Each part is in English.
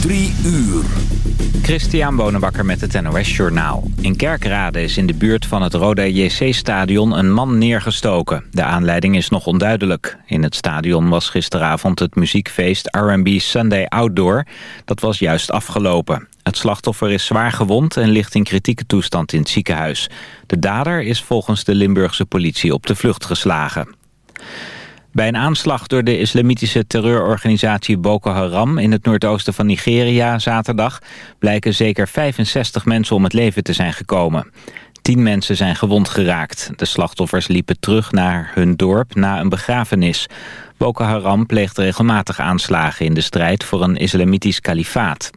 Drie uur. Christian Bonenbakker met het NOS Journaal. In Kerkrade is in de buurt van het Roda JC-stadion een man neergestoken. De aanleiding is nog onduidelijk. In het stadion was gisteravond het muziekfeest R&B Sunday Outdoor. Dat was juist afgelopen. Het slachtoffer is zwaar gewond en ligt in kritieke toestand in het ziekenhuis. De dader is volgens de Limburgse politie op de vlucht geslagen. Bij een aanslag door de islamitische terreurorganisatie Boko Haram in het noordoosten van Nigeria zaterdag blijken zeker 65 mensen om het leven te zijn gekomen. Tien mensen zijn gewond geraakt. De slachtoffers liepen terug naar hun dorp na een begrafenis. Boko Haram pleegt regelmatig aanslagen in de strijd voor een islamitisch kalifaat.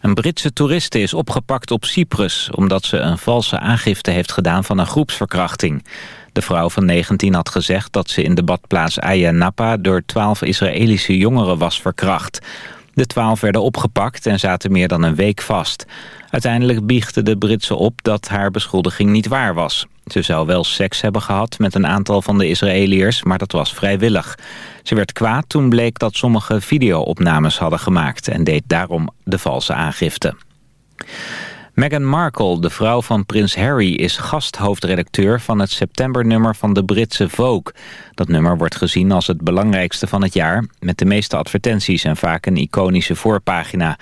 Een Britse toeriste is opgepakt op Cyprus... omdat ze een valse aangifte heeft gedaan van een groepsverkrachting. De vrouw van 19 had gezegd dat ze in de badplaats Ayia door 12 Israëlische jongeren was verkracht. De 12 werden opgepakt en zaten meer dan een week vast. Uiteindelijk biechtte de Britse op dat haar beschuldiging niet waar was. Ze zou wel seks hebben gehad met een aantal van de Israëliërs, maar dat was vrijwillig. Ze werd kwaad toen bleek dat sommige videoopnames hadden gemaakt... en deed daarom de valse aangifte. Meghan Markle, de vrouw van prins Harry, is gasthoofdredacteur van het septembernummer van de Britse Vogue. Dat nummer wordt gezien als het belangrijkste van het jaar, met de meeste advertenties en vaak een iconische voorpagina.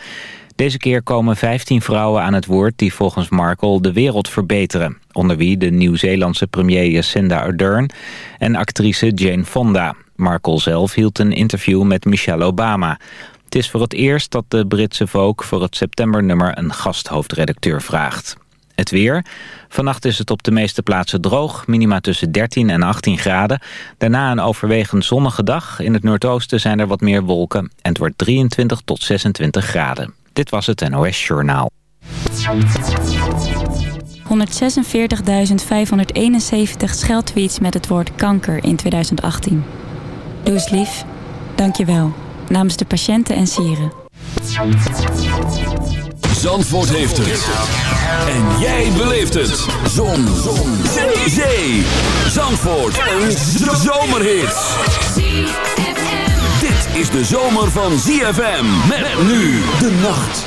Deze keer komen 15 vrouwen aan het woord die volgens Markle de wereld verbeteren. Onder wie de Nieuw-Zeelandse premier Jacinda Ardern en actrice Jane Fonda. Markle zelf hield een interview met Michelle Obama. Het is voor het eerst dat de Britse Vogue voor het septembernummer een gasthoofdredacteur vraagt. Het weer. Vannacht is het op de meeste plaatsen droog. Minima tussen 13 en 18 graden. Daarna een overwegend zonnige dag. In het noordoosten zijn er wat meer wolken. En het wordt 23 tot 26 graden. Dit was het NOS Journaal. 146.571 scheldtweets met het woord kanker in 2018. Doe lief. Dank je wel namens de patiënten en sieren. Zandvoort heeft het. En jij beleeft het. Zon. Zon. Zee. Zandvoort. Een zomerhit. Dit is de zomer van ZFM. Met nu de nacht.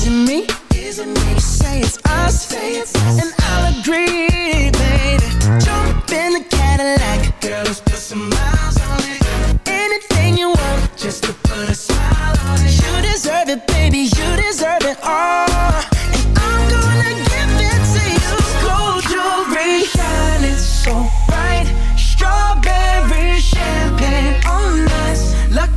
Is it me? Is it me? Say it's us. Say it's us. And I'll agree, baby. Jump in the Cadillac. Girl, let's put some miles on it. Anything you want, just to put a smile on it. You deserve it, baby. You deserve it all.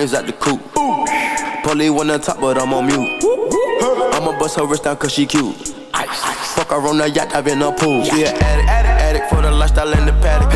shit. Blow the coop. Polly one on top, but I'm on mute. I'ma bust her wrist down cause she cute. Fuck her on the yacht, I've been a pool. She an addict, addict for the lifestyle and the paddock.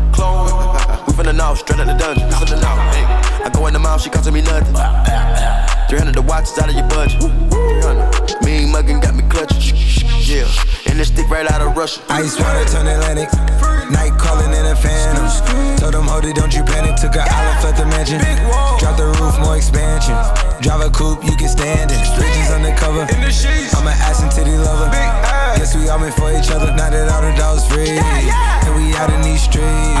Clone. We finna know, straight out the dungeon. Finna know, hey. I go in the mouth, she costing me nothing. 300 the watch is out of your budget. 300. Mean muggin' got me clutching. Yeah, and this stick right out of Russia. Ice water turn Atlantic. Night calling in a phantom. Told them, hold it, don't you panic. Took a island, left the mansion. Drop the roof, more expansion. Drive a coupe, you can stand it. Bridges undercover. I'm an ass and titty lover. Guess we all meant for each other. Now that all the dogs free. And we out in these streets.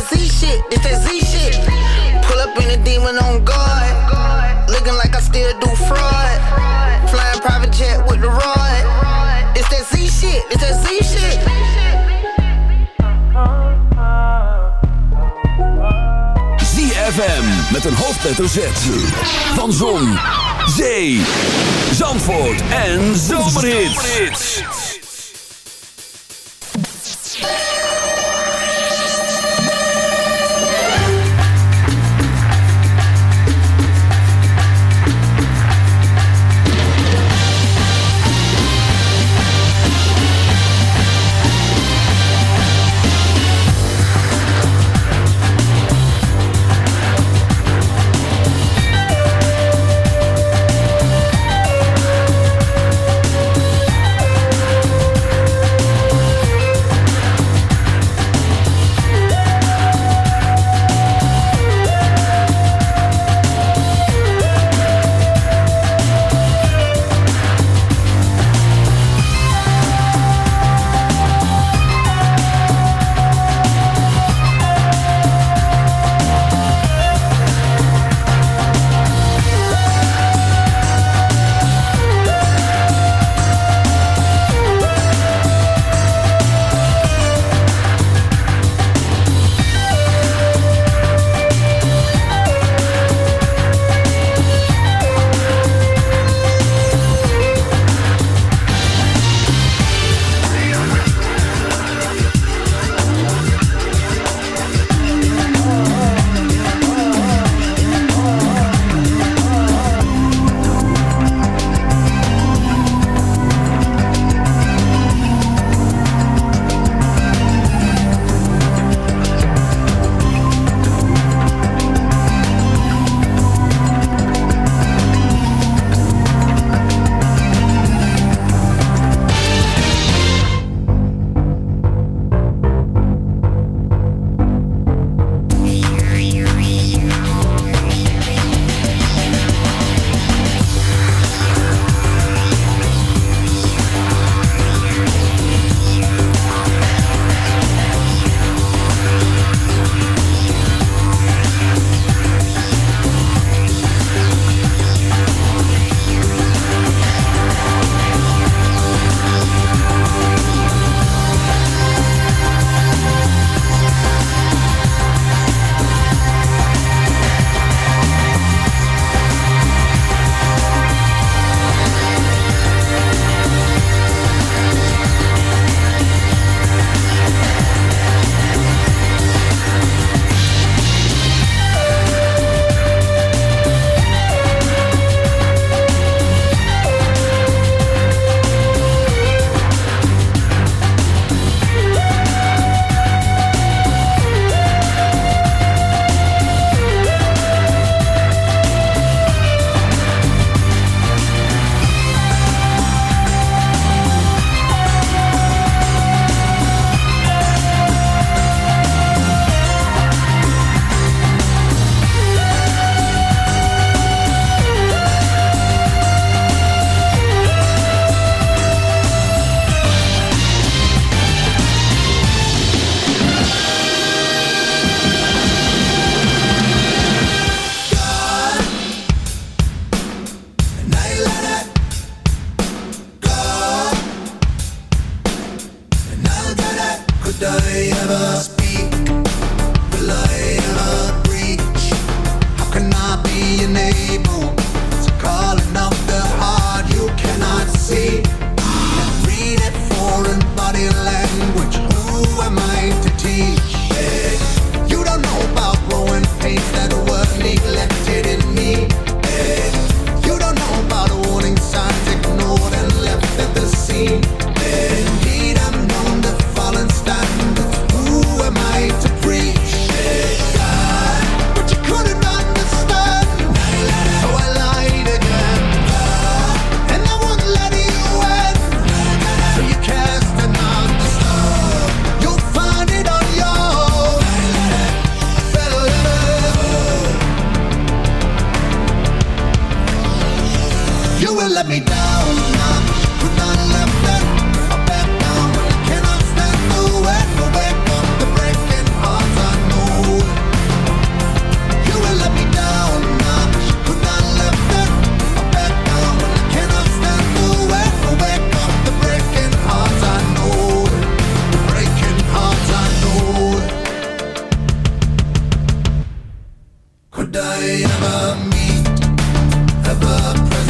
that Z shit, this that Z shit. Pull up in a demon on guard. Looking like I still do fraud. Flying private jet with the rod. This that Z shit, this that Z shit. ZFM met een hoofdletter Z. Van Zon, Zee, Zandvoort en Zomerhits. die, I'm a meat, I'm a present.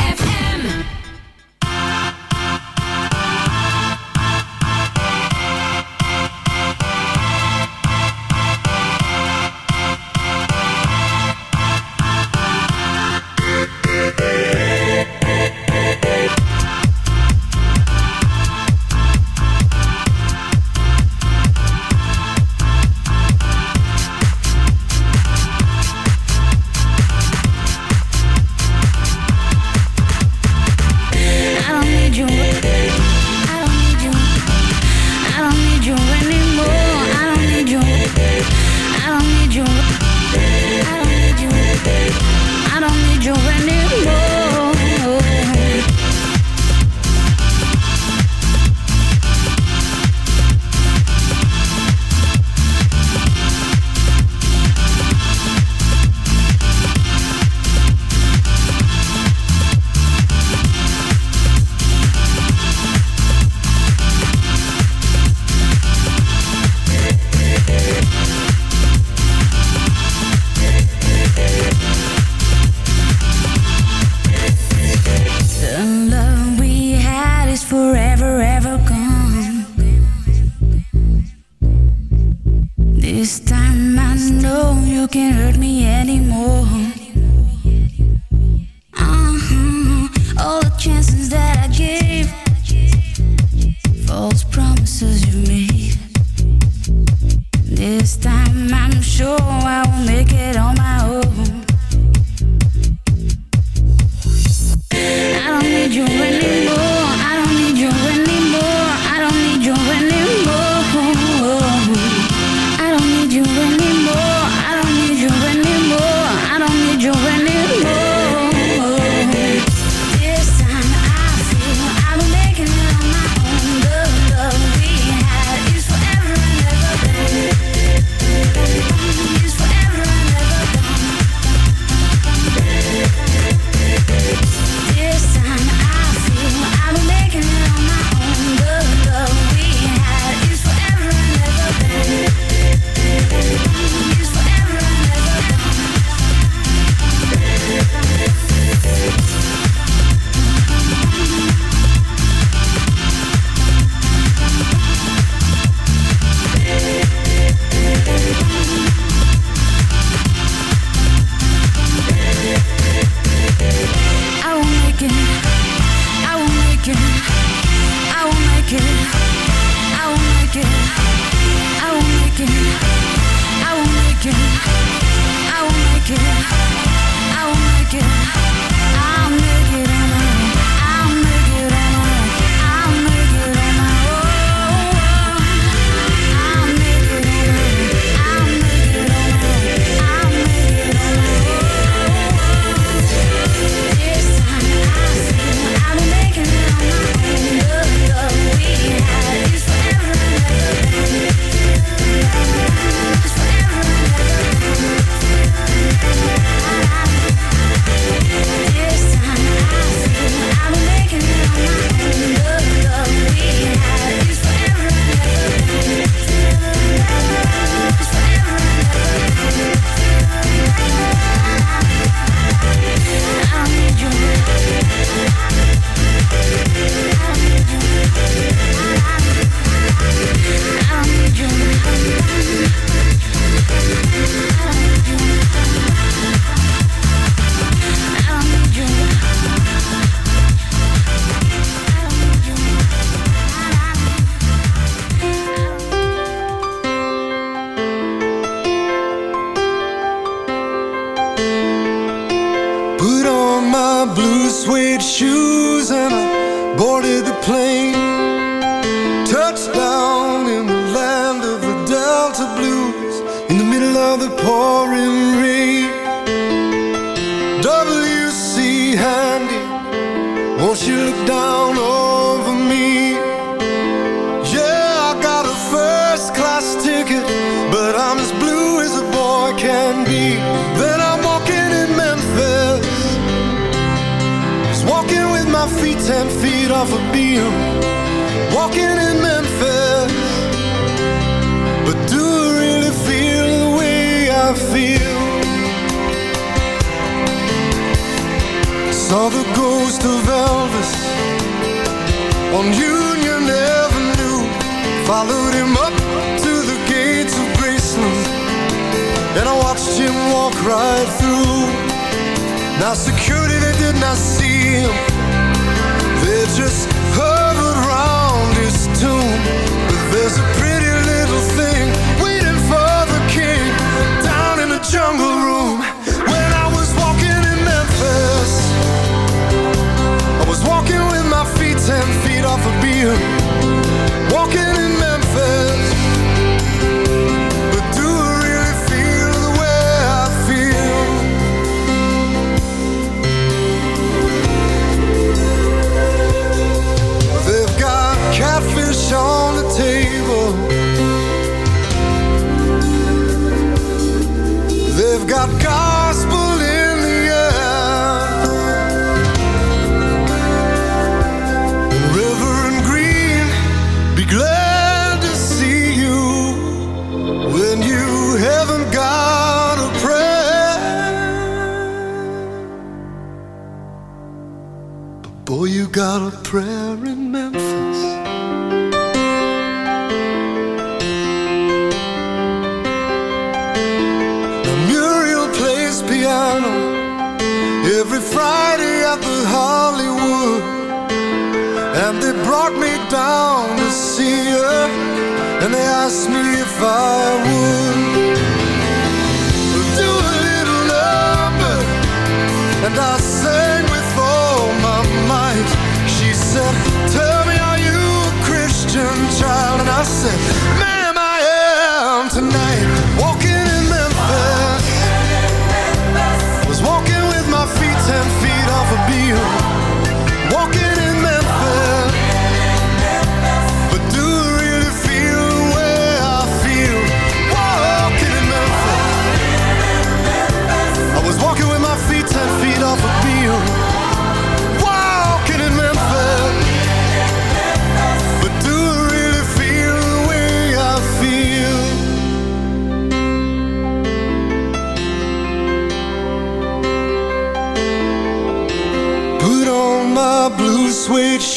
This time I'm sure I will make it on my own.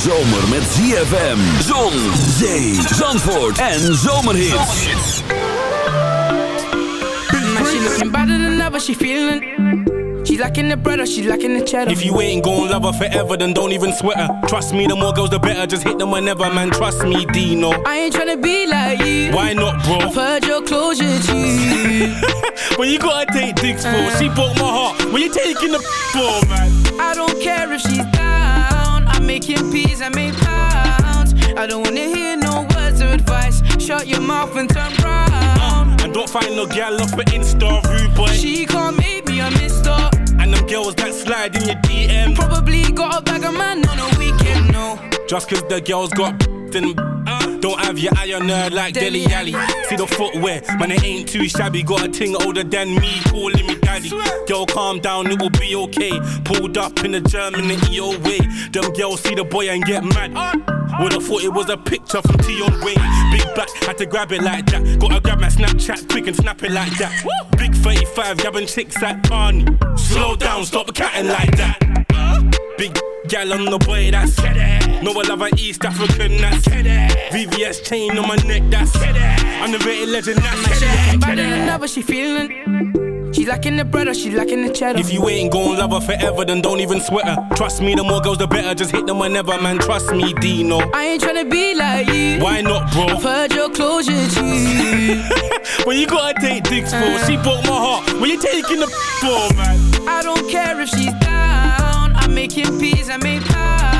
zomer met ZFM, zon, zee, zandvoort en zomerhits. Man, she looking better than ever, she feeling She lacking the bread or she lacking the cheddar. If you ain't gon' love her forever, then don't even sweat her. Trust me, the more girls, the better. Just hit them whenever, man. Trust me, Deno. I ain't tryna be like you. Why not, bro? I've heard your closure, G. when you gotta take dicks for, uh, she broke my heart. When you taking the for, man? I don't care if she's down. I'm making peas, I make pounds. I don't wanna hear no words of advice. Shut your mouth and turn round. Uh, and don't find no gal off for Insta, rude boy. She can't make me a mister. And them girls that slide in your DM. Probably got a bag of man on a weekend, no. Just cause the girls got then don't have your eye on her like Dele Alli. See the footwear, man, it ain't too shabby. Got a ting older than me, calling me daddy. Girl, calm down, it will be okay. Pulled up in the German EO way. Them girls see the boy and get mad. Would've thought it was a picture from Tion Wayne. Big back, had to grab it like that. Gotta grab my Snapchat quick and snap it like that. Big 35, grabbing chicks at Barney. Slow down, stop catting like that. Big gal on the boy, that's No, I love an East African, that's VVS chain on my neck, that's Underrated legend, that's She looking better than ever, she feeling She lacking the bread or she lacking the cheddar. If you ain't gon' love her forever, then don't even sweat her. Trust me, the more girls, the better. Just hit them whenever, man. Trust me, Deno. I ain't tryna be like you. Why not, bro? I've heard your closure, G. when you gotta take dicks for, she broke my heart. When you taking the for, man? I don't care if she's down. I'm making peas, I make pounds.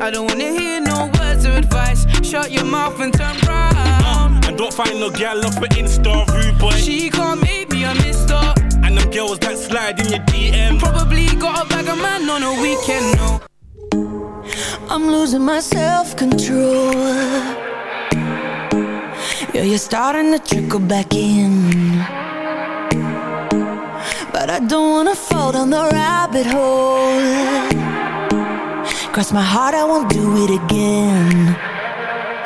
I don't wanna hear no words of advice. Shut your mouth and turn round. Uh, and don't find no gal off an Insta rude boy. She can't make me a mister. And them girls that slide in your DM. Probably got a bag of man on a weekend, no. I'm losing my self-control. Yeah, you're starting to trickle back in. But I don't wanna fall down the rabbit hole Cross my heart, I won't do it again.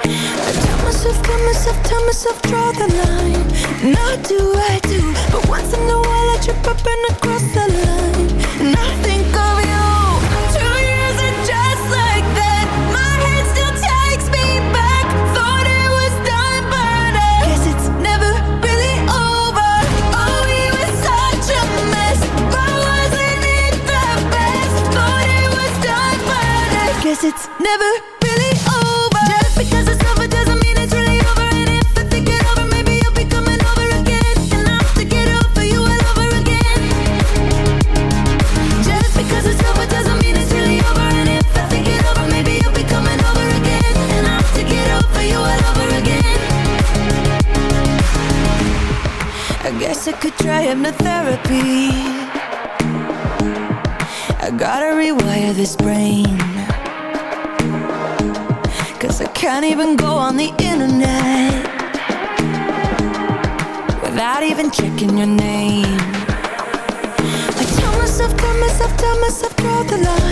I tell myself, tell myself, tell myself, draw the line. Not do I do But once in a while I trip up and I cross the line Guess it's never really over. Just because it's over doesn't mean it's really over. And if I think it over maybe you'll be coming over again. And I have to get over you all over again. Just because it's over doesn't mean it's really over. And if I think it over maybe you'll be coming over again. And I have to get over you all over again. I guess I could try hypnotherapy. I gotta rewire this brain Cause I can't even go on the internet Without even checking your name. I tell myself, tell myself, tell myself, draw the line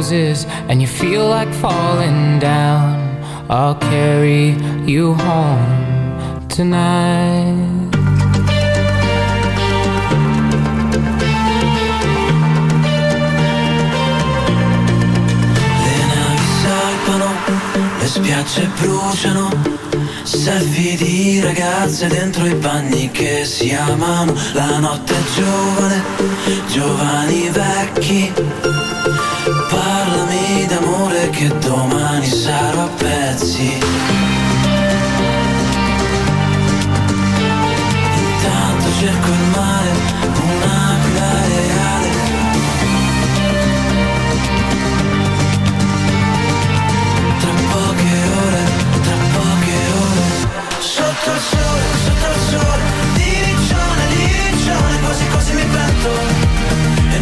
Closes and you feel like falling down I'll carry you home tonight. Le navi salpano, le spiagge bruciano. Selfie di ragazze dentro i bagni che si amano. La notte è giovane, giovani vecchi. Parlami d'amore che domani sarò a pezzi. Intanto cerco il mare, un'aquila reale. Tra poche ore, tra poche ore. Sotto il sole, sotto il sole, di riccione, di riccione, mi pento.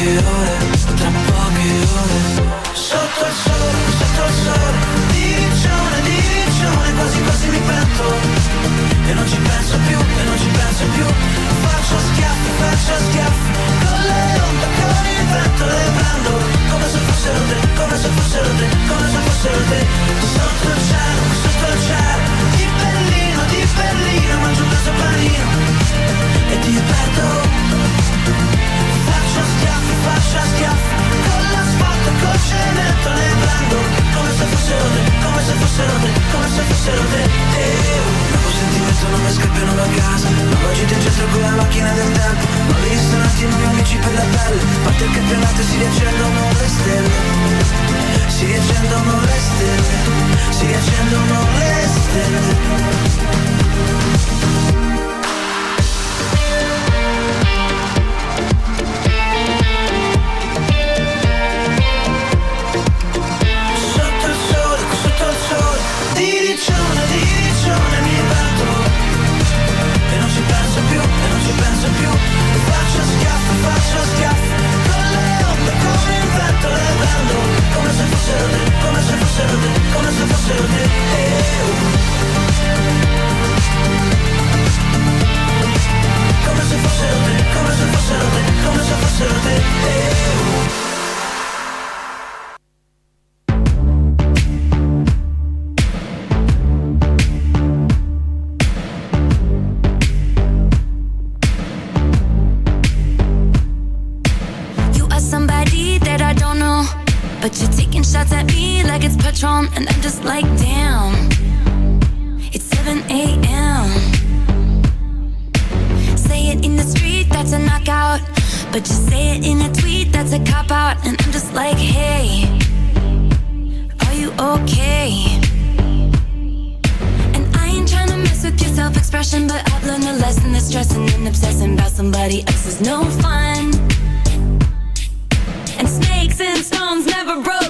poche ore, tra poche ore. Sotto il sole, sotto il sole Di riccione, di riccione Quasi quasi mi pento. E non ci penso più, e non ci penso più. Faccio schiaffi, faccio expression, but I've learned a lesson. That stressing and obsessing about somebody else is no fun. And snakes and stones never broke